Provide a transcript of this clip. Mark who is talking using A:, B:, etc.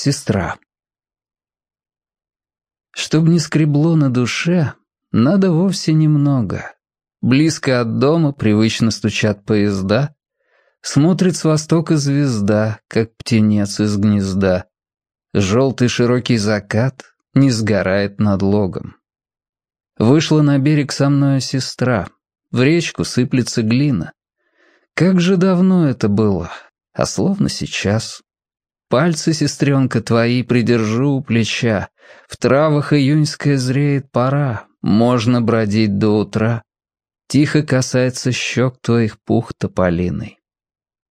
A: Сестра. Чтоб не скребло на душе, надо вовсе немного. Близко от дома привычно стучат поезда, Смотрит с востока звезда, как птенец из гнезда. Желтый широкий закат не сгорает над логом. Вышла на берег со мною сестра, в речку сыплется глина. Как же давно это было, а словно сейчас. Пальцы, сестренка, твои придержу у плеча. В травах июньская зреет пора, можно бродить до утра. Тихо касается щек твоих пух тополиной.